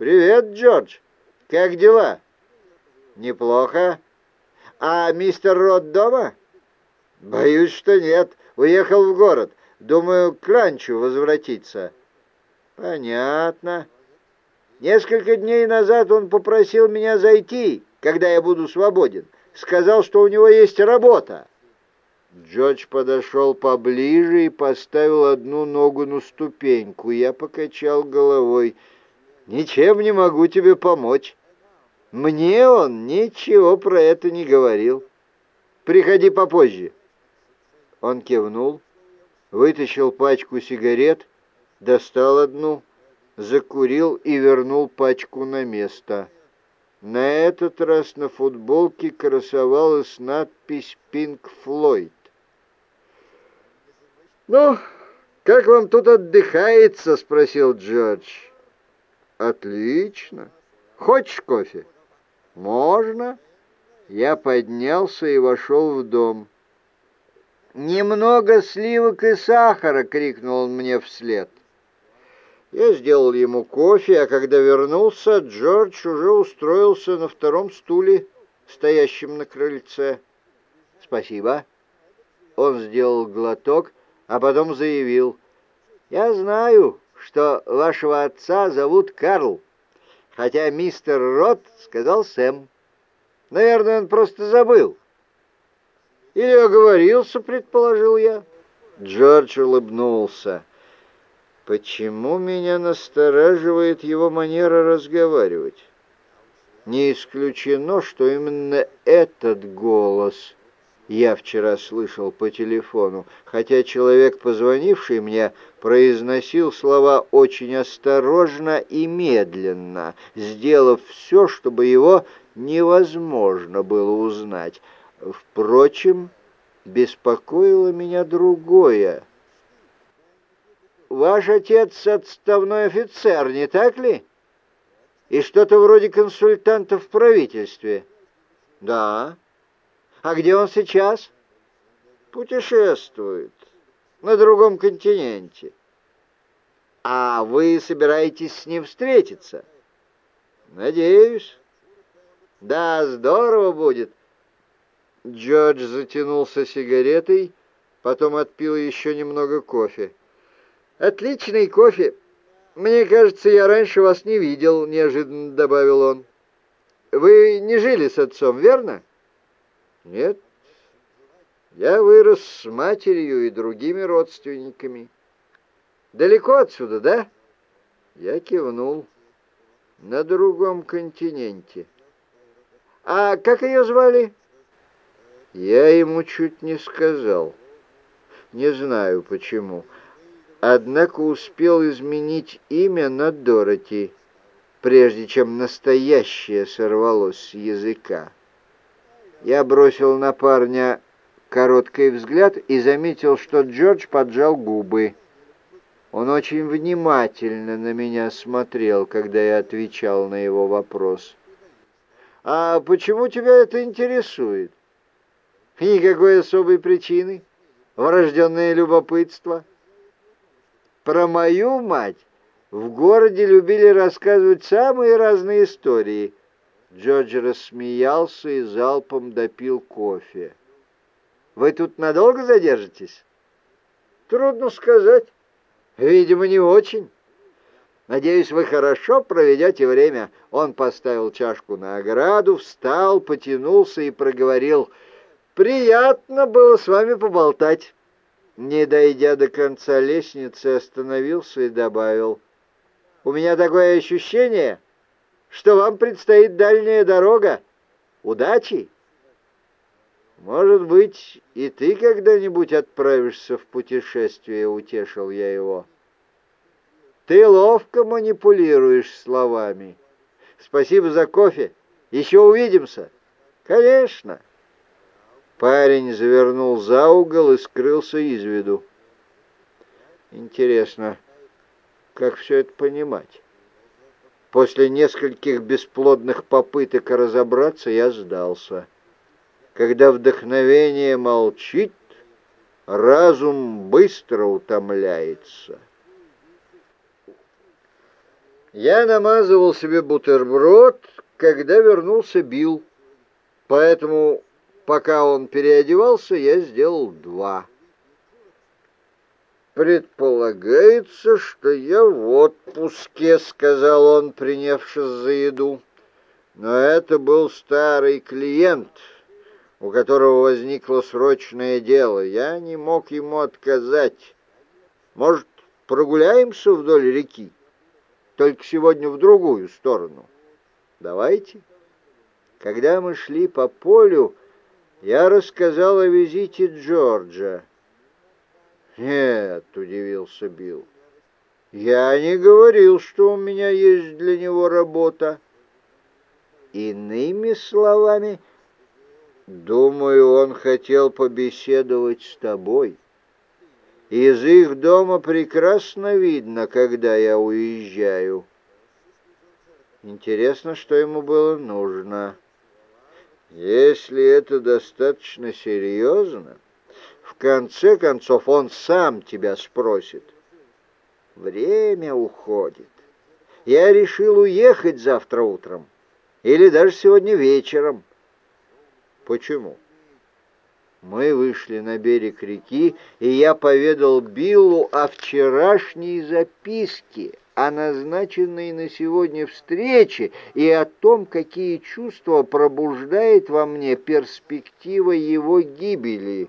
«Привет, Джордж. Как дела?» «Неплохо. А мистер Рот дома?» «Боюсь, что нет. Уехал в город. Думаю, к ранчу возвратиться». «Понятно. Несколько дней назад он попросил меня зайти, когда я буду свободен. Сказал, что у него есть работа». Джордж подошел поближе и поставил одну ногу на ступеньку. Я покачал головой. «Ничем не могу тебе помочь». Мне он ничего про это не говорил. Приходи попозже. Он кивнул, вытащил пачку сигарет, достал одну, закурил и вернул пачку на место. На этот раз на футболке красовалась надпись «Пинк Флойд». «Ну, как вам тут отдыхается?» — спросил Джордж. «Отлично. Хочешь кофе?» «Можно?» Я поднялся и вошел в дом. «Немного сливок и сахара!» — крикнул он мне вслед. Я сделал ему кофе, а когда вернулся, Джордж уже устроился на втором стуле, стоящем на крыльце. «Спасибо». Он сделал глоток, а потом заявил. «Я знаю, что вашего отца зовут Карл, хотя мистер Рот сказал Сэм. Наверное, он просто забыл». «Или оговорился», — предположил я. Джордж улыбнулся. «Почему меня настораживает его манера разговаривать? Не исключено, что именно этот голос я вчера слышал по телефону, хотя человек, позвонивший мне, произносил слова очень осторожно и медленно, сделав все, чтобы его невозможно было узнать». Впрочем, беспокоило меня другое. «Ваш отец отставной офицер, не так ли? И что-то вроде консультанта в правительстве?» «Да. А где он сейчас?» «Путешествует. На другом континенте». «А вы собираетесь с ним встретиться?» «Надеюсь». «Да, здорово будет. Джордж затянулся сигаретой, потом отпил еще немного кофе. «Отличный кофе! Мне кажется, я раньше вас не видел», — неожиданно добавил он. «Вы не жили с отцом, верно?» «Нет. Я вырос с матерью и другими родственниками. Далеко отсюда, да?» Я кивнул. «На другом континенте». «А как ее звали?» Я ему чуть не сказал. Не знаю почему. Однако успел изменить имя на Дороти, прежде чем настоящее сорвалось с языка. Я бросил на парня короткий взгляд и заметил, что Джордж поджал губы. Он очень внимательно на меня смотрел, когда я отвечал на его вопрос. «А почему тебя это интересует?» никакой особой причины. Врожденное любопытство. Про мою мать в городе любили рассказывать самые разные истории. Джордж рассмеялся и залпом допил кофе. «Вы тут надолго задержитесь?» «Трудно сказать. Видимо, не очень. Надеюсь, вы хорошо проведете время». Он поставил чашку на ограду, встал, потянулся и проговорил — Приятно было с вами поболтать. Не дойдя до конца лестницы, остановился и добавил. У меня такое ощущение, что вам предстоит дальняя дорога. Удачи! Может быть, и ты когда-нибудь отправишься в путешествие, утешил я его. Ты ловко манипулируешь словами. Спасибо за кофе. Еще увидимся. Конечно. Парень завернул за угол и скрылся из виду. Интересно, как все это понимать? После нескольких бесплодных попыток разобраться я сдался. Когда вдохновение молчит, разум быстро утомляется. Я намазывал себе бутерброд, когда вернулся Билл, поэтому, пока он переодевался, я сделал два. «Предполагается, что я в отпуске», — сказал он, принявшись за еду. Но это был старый клиент, у которого возникло срочное дело. Я не мог ему отказать. Может, прогуляемся вдоль реки? Только сегодня в другую сторону. Давайте. Когда мы шли по полю, я рассказал о визите Джорджа. «Нет», — удивился Билл, — «я не говорил, что у меня есть для него работа». Иными словами, думаю, он хотел побеседовать с тобой. Из их дома прекрасно видно, когда я уезжаю. Интересно, что ему было нужно. Если это достаточно серьезно, в конце концов он сам тебя спросит. Время уходит. Я решил уехать завтра утром или даже сегодня вечером. Почему? Мы вышли на берег реки, и я поведал Биллу о вчерашней записке, о назначенной на сегодня встрече и о том, какие чувства пробуждает во мне перспектива его гибели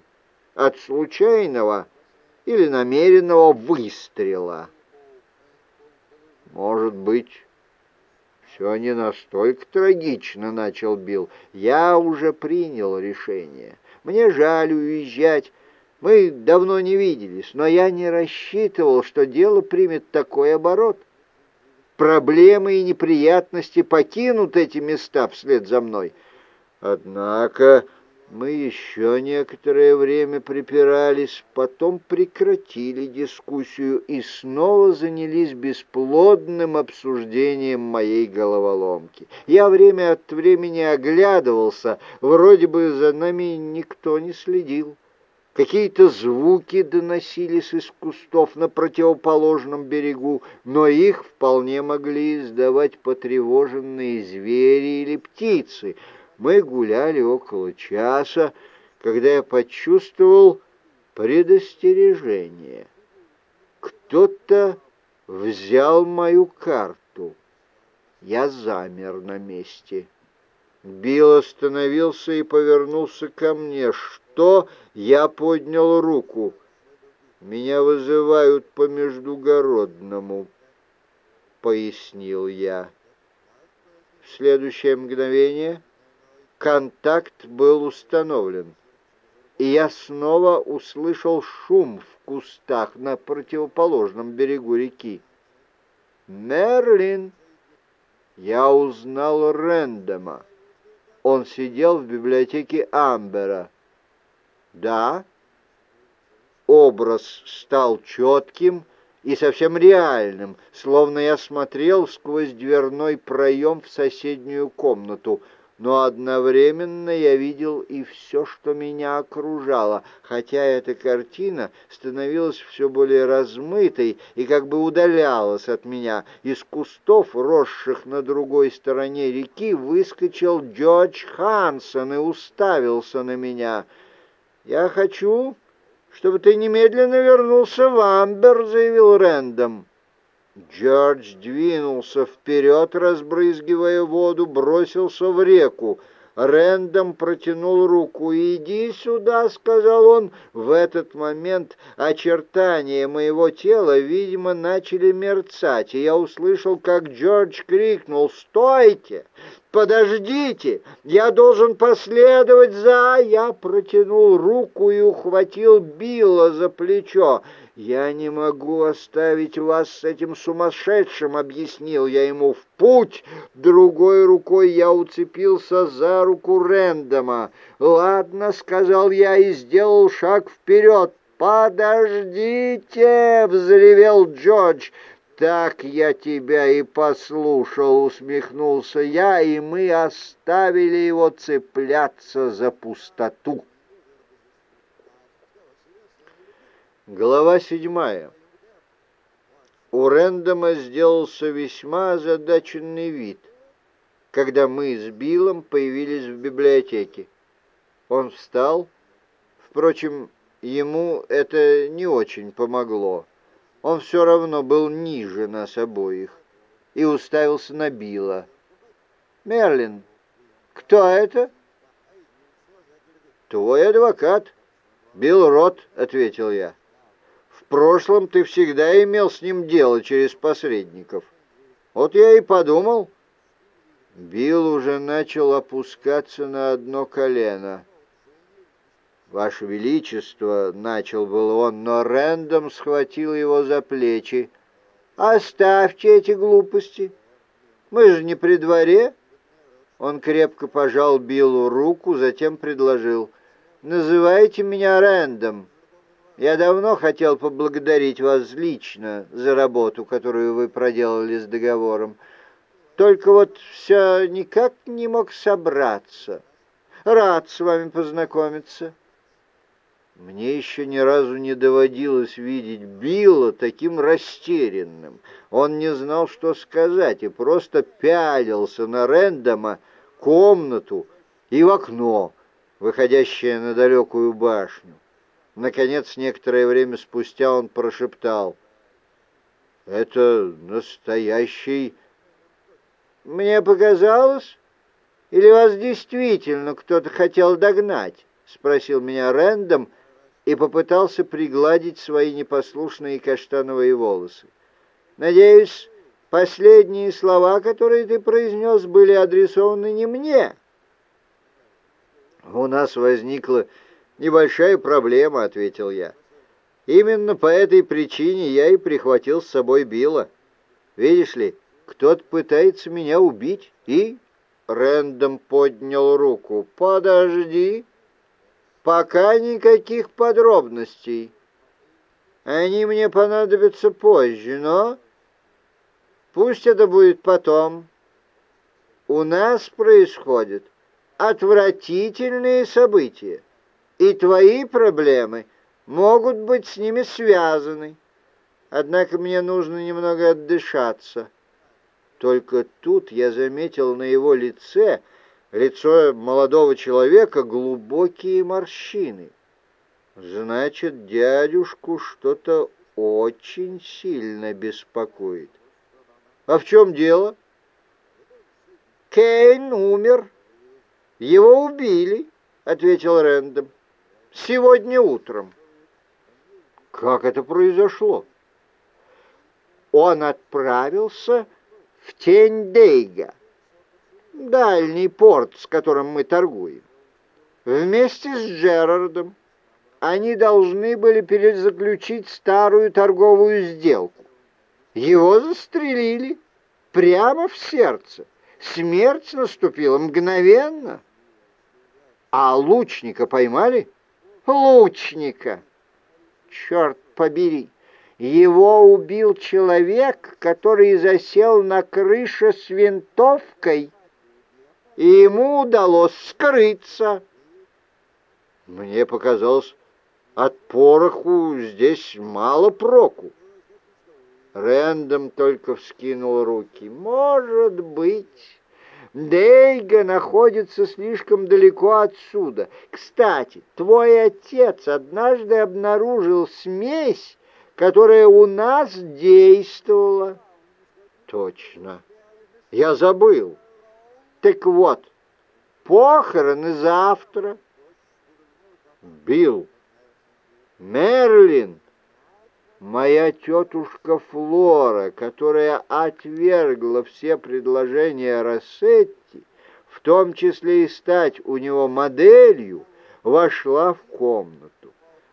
от случайного или намеренного выстрела. Может быть, все не настолько трагично, — начал Билл. Я уже принял решение. Мне жаль уезжать. Мы давно не виделись, но я не рассчитывал, что дело примет такой оборот. Проблемы и неприятности покинут эти места вслед за мной. Однако мы еще некоторое время припирались, потом прекратили дискуссию и снова занялись бесплодным обсуждением моей головоломки. Я время от времени оглядывался, вроде бы за нами никто не следил. Какие-то звуки доносились из кустов на противоположном берегу, но их вполне могли издавать потревоженные звери или птицы — мы гуляли около часа, когда я почувствовал предостережение. Кто-то взял мою карту. Я замер на месте. Билл остановился и повернулся ко мне. Что? Я поднял руку. Меня вызывают по междугородному, пояснил я. В следующее мгновение Контакт был установлен, и я снова услышал шум в кустах на противоположном берегу реки. «Мерлин!» Я узнал Рэндома. Он сидел в библиотеке Амбера. «Да?» Образ стал четким и совсем реальным, словно я смотрел сквозь дверной проем в соседнюю комнату — но одновременно я видел и все, что меня окружало, хотя эта картина становилась все более размытой и как бы удалялась от меня. Из кустов, росших на другой стороне реки, выскочил Джордж Хансон и уставился на меня. «Я хочу, чтобы ты немедленно вернулся в Амбер», — заявил Рэндом. Джордж двинулся вперед, разбрызгивая воду, бросился в реку. Рэндом протянул руку. «Иди сюда», — сказал он. В этот момент очертания моего тела, видимо, начали мерцать, и я услышал, как Джордж крикнул «Стойте! «Подождите! Я должен последовать за...» Я протянул руку и ухватил Билла за плечо. «Я не могу оставить вас с этим сумасшедшим», — объяснил я ему, — «в путь!» Другой рукой я уцепился за руку Рэндома. «Ладно», — сказал я и сделал шаг вперед. «Подождите!» — взревел Джордж так я тебя и послушал», — усмехнулся я, и мы оставили его цепляться за пустоту. Глава седьмая. У Рэндома сделался весьма озадаченный вид, когда мы с Биллом появились в библиотеке. Он встал. Впрочем, ему это не очень помогло. Он все равно был ниже нас обоих и уставился на Билла. «Мерлин, кто это?» «Твой адвокат, Билл Рот», — ответил я прошлом ты всегда имел с ним дело через посредников. Вот я и подумал. Билл уже начал опускаться на одно колено. «Ваше Величество», — начал был он, но Рэндом схватил его за плечи. «Оставьте эти глупости. Мы же не при дворе». Он крепко пожал Биллу руку, затем предложил. «Называйте меня Рэндом. Я давно хотел поблагодарить вас лично за работу, которую вы проделали с договором. Только вот все никак не мог собраться. Рад с вами познакомиться. Мне еще ни разу не доводилось видеть Билла таким растерянным. Он не знал, что сказать, и просто пялился на Рэндома комнату и в окно, выходящее на далекую башню. Наконец, некоторое время спустя он прошептал. «Это настоящий...» «Мне показалось? Или вас действительно кто-то хотел догнать?» — спросил меня Рэндом и попытался пригладить свои непослушные каштановые волосы. «Надеюсь, последние слова, которые ты произнес, были адресованы не мне». У нас возникла «Небольшая проблема», — ответил я. «Именно по этой причине я и прихватил с собой Билла. Видишь ли, кто-то пытается меня убить, и...» Рэндом поднял руку. «Подожди. Пока никаких подробностей. Они мне понадобятся позже, но... Пусть это будет потом. У нас происходят отвратительные события и твои проблемы могут быть с ними связаны. Однако мне нужно немного отдышаться. Только тут я заметил на его лице, лицо молодого человека, глубокие морщины. Значит, дядюшку что-то очень сильно беспокоит. А в чем дело? Кейн умер. Его убили, ответил Рэндом сегодня утром. Как это произошло? Он отправился в тень Дейга, дальний порт, с которым мы торгуем. Вместе с Джерардом они должны были перезаключить старую торговую сделку. Его застрелили прямо в сердце. Смерть наступила мгновенно. А лучника поймали? — лучника. Черт побери, его убил человек, который засел на крыше с винтовкой, и ему удалось скрыться. Мне показалось, от пороху здесь мало проку. Рэндом только вскинул руки. «Может быть...» Дейга находится слишком далеко отсюда. Кстати, твой отец однажды обнаружил смесь, которая у нас действовала. Точно. Я забыл. Так вот, похороны завтра. Билл, Мерлин, моя тетушка Флора, которая отвергла все предложения Рассетти, в том числе и стать у него моделью, вошла в комнату.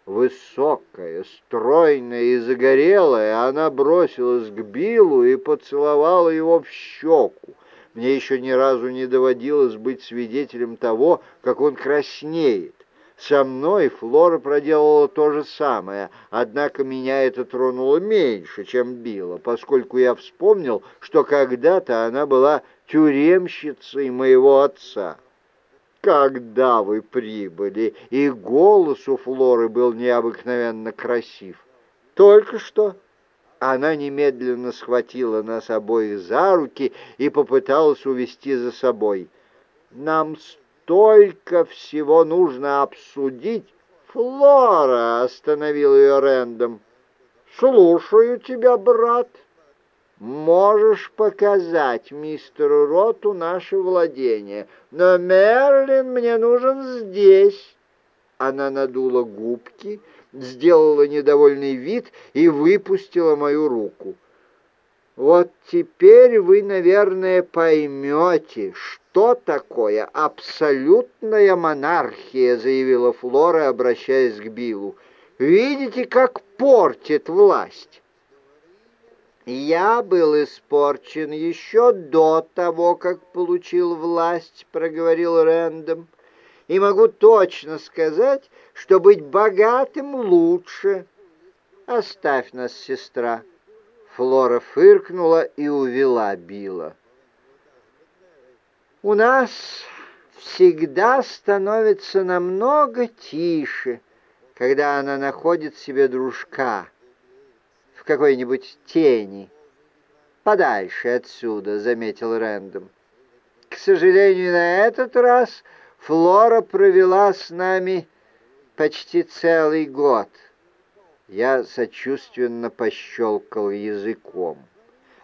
Высокая, стройная и загорелая, она бросилась к Биллу и поцеловала его в щеку. Мне еще ни разу не доводилось быть свидетелем того, как он краснеет. Со мной Флора проделала то же самое, однако меня это тронуло меньше, чем било, поскольку я вспомнил, что когда-то она была тюремщицей моего отца. «Когда вы прибыли?» И голос у Флоры был необыкновенно красив. «Только что. Она немедленно схватила нас обоих за руки и попыталась увести за собой. «Нам столько всего нужно обсудить!» «Флора!» — остановил ее Рэндом. «Слушаю тебя, брат. Можешь показать мистеру Роту наше владение, но Мерлин мне нужен здесь». Она надула губки, сделала недовольный вид и выпустила мою руку. «Вот теперь вы, наверное, поймете, что такое абсолютная монархия», — заявила Флора, обращаясь к Биллу. «Видите, как портит власть?» «Я был испорчен еще до того, как получил власть», — проговорил Рэндом и могу точно сказать, что быть богатым лучше. Оставь нас, сестра. Флора фыркнула и увела Билла. У нас всегда становится намного тише, когда она находит себе дружка в какой-нибудь тени. Подальше отсюда, заметил Рэндом. К сожалению, на этот раз Флора провела с нами почти целый год. Я сочувственно пощелкал языком.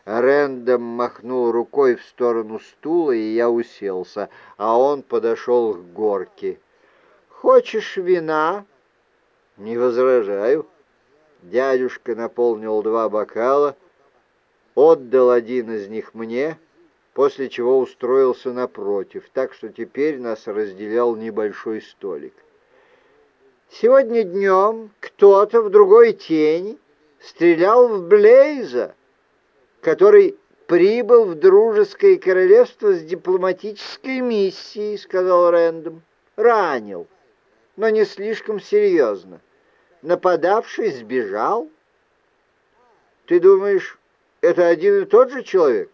Рэндом махнул рукой в сторону стула, и я уселся, а он подошел к горке. «Хочешь вина?» «Не возражаю». Дядюшка наполнил два бокала, отдал один из них мне — после чего устроился напротив, так что теперь нас разделял небольшой столик. Сегодня днем кто-то в другой тени стрелял в Блейза, который прибыл в дружеское королевство с дипломатической миссией, сказал Рэндом. Ранил, но не слишком серьезно. Нападавший сбежал. Ты думаешь, это один и тот же человек?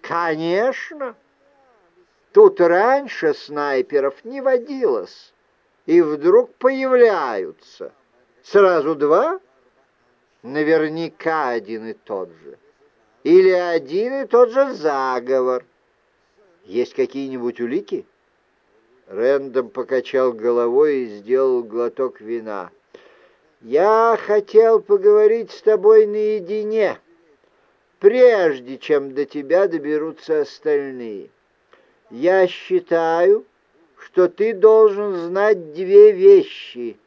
Конечно. Тут раньше снайперов не водилось, и вдруг появляются. Сразу два? Наверняка один и тот же. Или один и тот же заговор. Есть какие-нибудь улики? Рэндом покачал головой и сделал глоток вина. «Я хотел поговорить с тобой наедине» прежде чем до тебя доберутся остальные. Я считаю, что ты должен знать две вещи.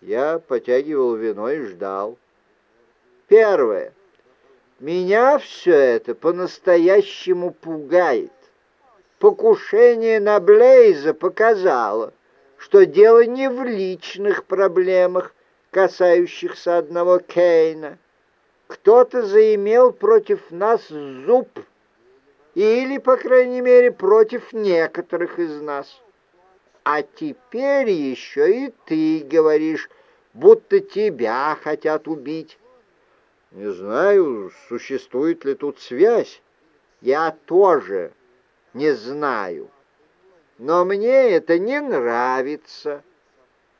Я потягивал вино и ждал. Первое. Меня все это по-настоящему пугает. Покушение на Блейза показало, что дело не в личных проблемах, касающихся одного Кейна, кто-то заимел против нас зуб, или, по крайней мере, против некоторых из нас. А теперь еще и ты говоришь, будто тебя хотят убить. Не знаю, существует ли тут связь. Я тоже не знаю. Но мне это не нравится.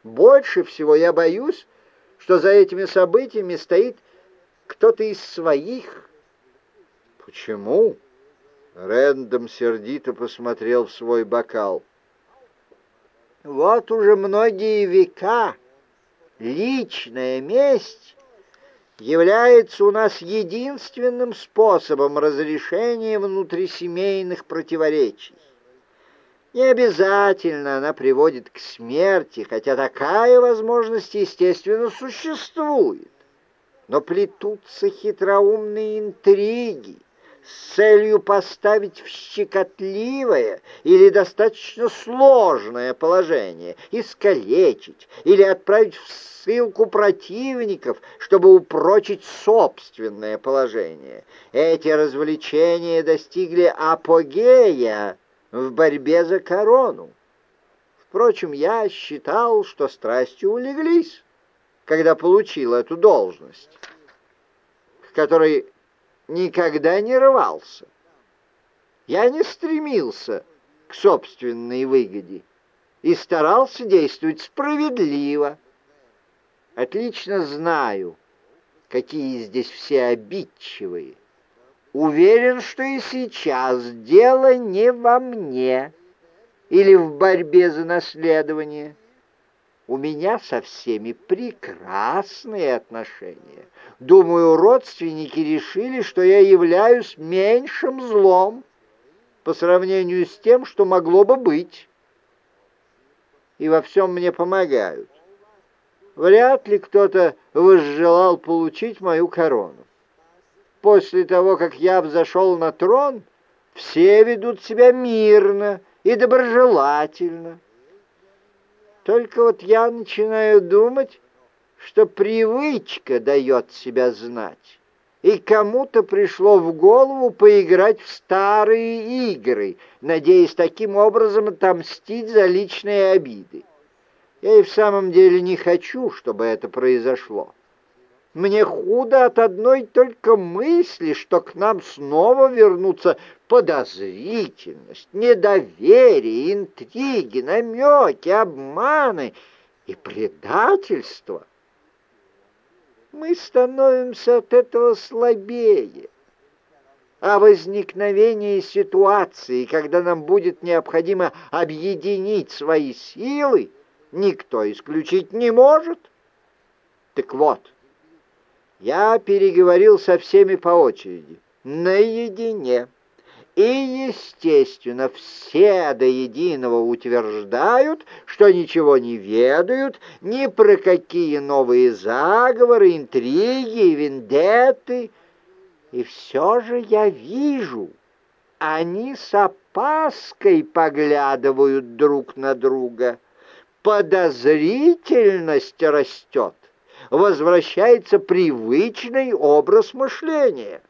Больше всего я боюсь, что за этими событиями стоит кто-то из своих. Почему? Рэндом сердито посмотрел в свой бокал. Вот уже многие века личная месть является у нас единственным способом разрешения внутрисемейных противоречий. Не обязательно она приводит к смерти, хотя такая возможность, естественно, существует но плетутся хитроумные интриги целью поставить в щекотливое или достаточно сложное положение, искалечить или отправить в ссылку противников, чтобы упрочить собственное положение. Эти развлечения достигли апогея в борьбе за корону. Впрочем, я считал, что страсти улеглись когда получил эту должность, к которой никогда не рвался. Я не стремился к собственной выгоде и старался действовать справедливо. Отлично знаю, какие здесь все обидчивые. Уверен, что и сейчас дело не во мне или в борьбе за наследование. У меня со всеми прекрасные отношения. Думаю, родственники решили, что я являюсь меньшим злом по сравнению с тем, что могло бы быть. И во всем мне помогают. Вряд ли кто-то возжелал получить мою корону. После того, как я взошел на трон, все ведут себя мирно и доброжелательно. Только вот я начинаю думать, что привычка дает себя знать, и кому-то пришло в голову поиграть в старые игры, надеясь таким образом отомстить за личные обиды. Я и в самом деле не хочу, чтобы это произошло. Мне худо от одной только мысли, что к нам снова вернутся подозрительность, недоверие, интриги, намеки, обманы и предательство. Мы становимся от этого слабее. А возникновение ситуации, когда нам будет необходимо объединить свои силы, никто исключить не может. Так вот, я переговорил со всеми по очереди, наедине. И, естественно, все до единого утверждают, что ничего не ведают ни про какие новые заговоры, интриги и вендетты. И все же я вижу, они с опаской поглядывают друг на друга. Подозрительность растет, возвращается привычный образ мышления.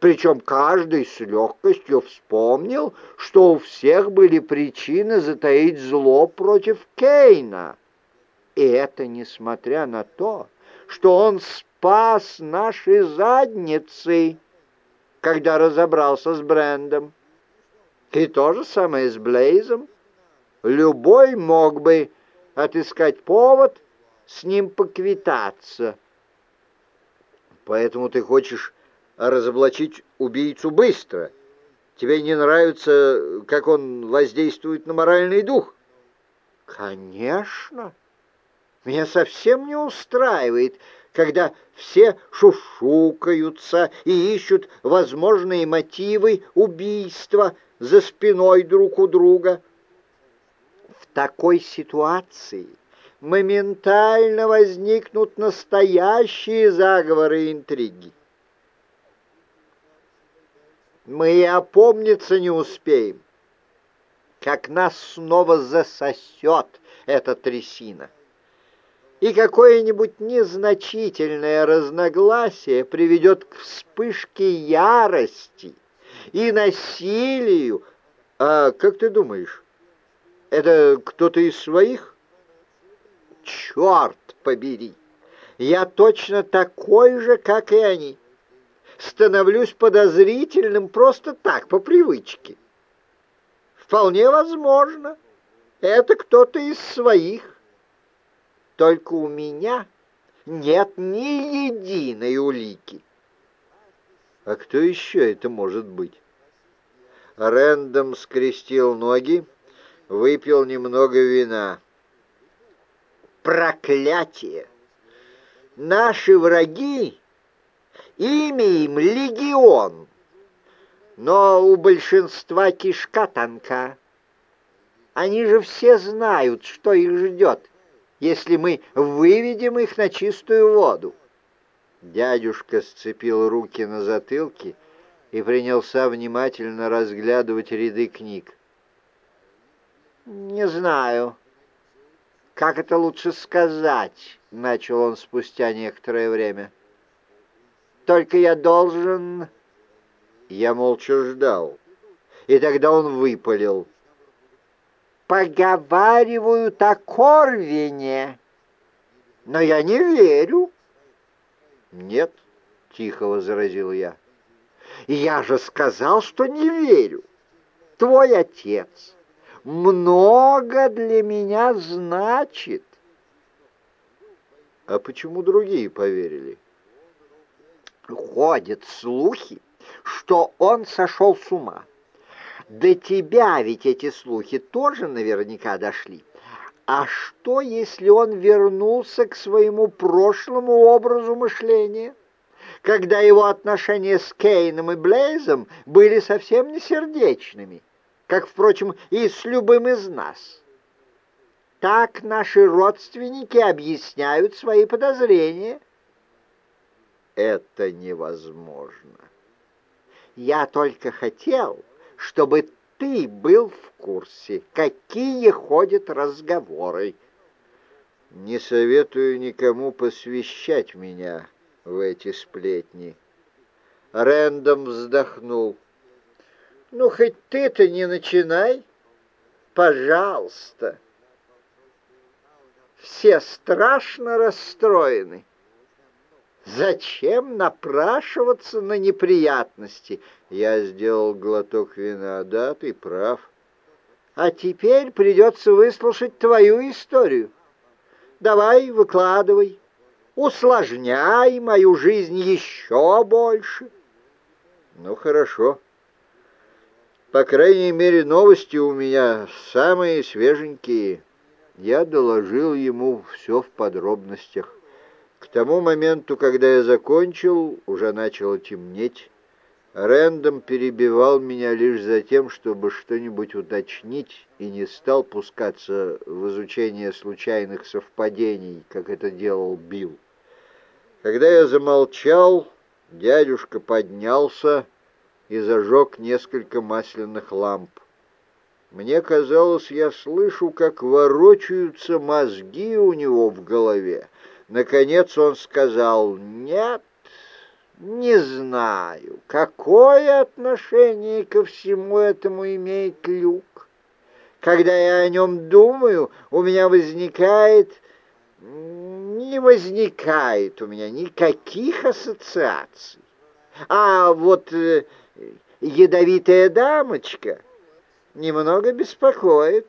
Причем каждый с легкостью вспомнил, что у всех были причины затаить зло против Кейна. И это несмотря на то, что он спас наши задницы, когда разобрался с Брендом. И то же самое с Блейзом. Любой мог бы отыскать повод с ним поквитаться. Поэтому ты хочешь разоблачить убийцу быстро. Тебе не нравится, как он воздействует на моральный дух? Конечно. Меня совсем не устраивает, когда все шушукаются и ищут возможные мотивы убийства за спиной друг у друга. В такой ситуации моментально возникнут настоящие заговоры и интриги мы и опомниться не успеем, как нас снова засосет эта трясина. И какое-нибудь незначительное разногласие приведет к вспышке ярости и насилию. А как ты думаешь, это кто-то из своих? Черт побери! Я точно такой же, как и они становлюсь подозрительным просто так, по привычке. Вполне возможно, это кто-то из своих. Только у меня нет ни единой улики. А кто еще это может быть? Рэндом скрестил ноги, выпил немного вина. Проклятие! Наши враги Имя им легион, но у большинства кишка тонка. Они же все знают, что их ждет, если мы выведем их на чистую воду. Дядюшка сцепил руки на затылке и принялся внимательно разглядывать ряды книг. «Не знаю, как это лучше сказать», — начал он спустя некоторое время. Только я должен...» Я молча ждал. И тогда он выпалил. «Поговаривают о Корвине, но я не верю». «Нет», — тихо возразил я. «Я же сказал, что не верю. Твой отец много для меня значит». «А почему другие поверили?» Ходят слухи, что он сошел с ума. До тебя ведь эти слухи тоже наверняка дошли. А что, если он вернулся к своему прошлому образу мышления, когда его отношения с Кейном и Блейзом были совсем не сердечными, как, впрочем, и с любым из нас? Так наши родственники объясняют свои подозрения. Это невозможно. Я только хотел, чтобы ты был в курсе, какие ходят разговоры. Не советую никому посвящать меня в эти сплетни. Рэндом вздохнул. Ну, хоть ты-то не начинай, пожалуйста. Все страшно расстроены. Зачем напрашиваться на неприятности? Я сделал глоток вина. Да, ты прав. А теперь придется выслушать твою историю. Давай, выкладывай. Усложняй мою жизнь еще больше. Ну, хорошо. По крайней мере, новости у меня самые свеженькие. Я доложил ему все в подробностях. К тому моменту, когда я закончил, уже начало темнеть. Рэндом перебивал меня лишь за тем, чтобы что-нибудь уточнить, и не стал пускаться в изучение случайных совпадений, как это делал Билл. Когда я замолчал, дядюшка поднялся и зажег несколько масляных ламп. Мне казалось, я слышу, как ворочаются мозги у него в голове. Наконец он сказал «Нет, не знаю, какое отношение ко всему этому имеет люк. Когда я о нем думаю, у меня возникает... Не возникает у меня никаких ассоциаций. А вот э, ядовитая дамочка немного беспокоит.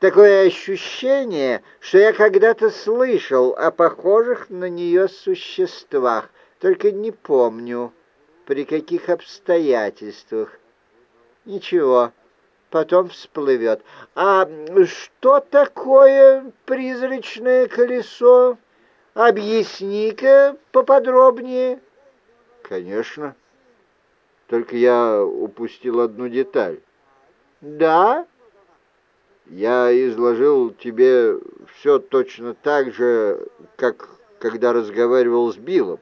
Такое ощущение, что я когда-то слышал о похожих на нее существах, только не помню, при каких обстоятельствах. Ничего, потом всплывет. А что такое призрачное колесо? Объясни-ка поподробнее. Конечно. Только я упустил одну деталь. Да? Я изложил тебе все точно так же, как когда разговаривал с Биллом.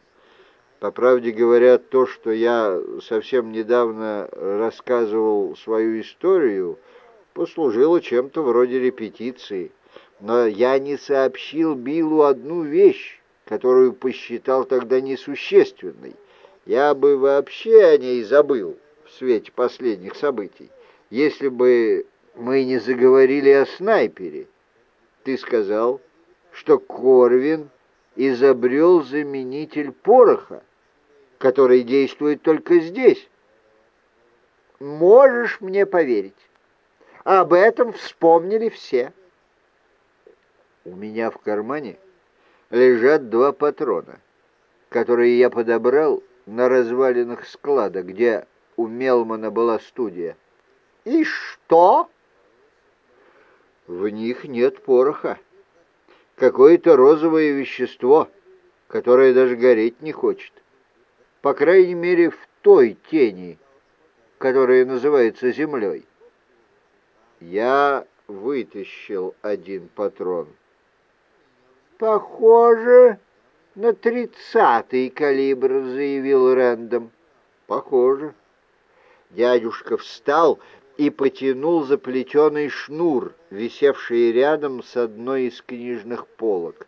По правде говоря, то, что я совсем недавно рассказывал свою историю, послужило чем-то вроде репетиции. Но я не сообщил Биллу одну вещь, которую посчитал тогда несущественной. Я бы вообще о ней забыл в свете последних событий, если бы мы не заговорили о снайпере. Ты сказал, что Корвин изобрел заменитель пороха, который действует только здесь. Можешь мне поверить? Об этом вспомнили все. У меня в кармане лежат два патрона, которые я подобрал на развалинах склада, где у Мелмана была студия. И что? В них нет пороха. Какое-то розовое вещество, которое даже гореть не хочет. По крайней мере, в той тени, которая называется землей. Я вытащил один патрон. «Похоже на тридцатый калибр», — заявил Рэндом. «Похоже». Дядюшка встал и потянул заплетенный шнур, висевший рядом с одной из книжных полок.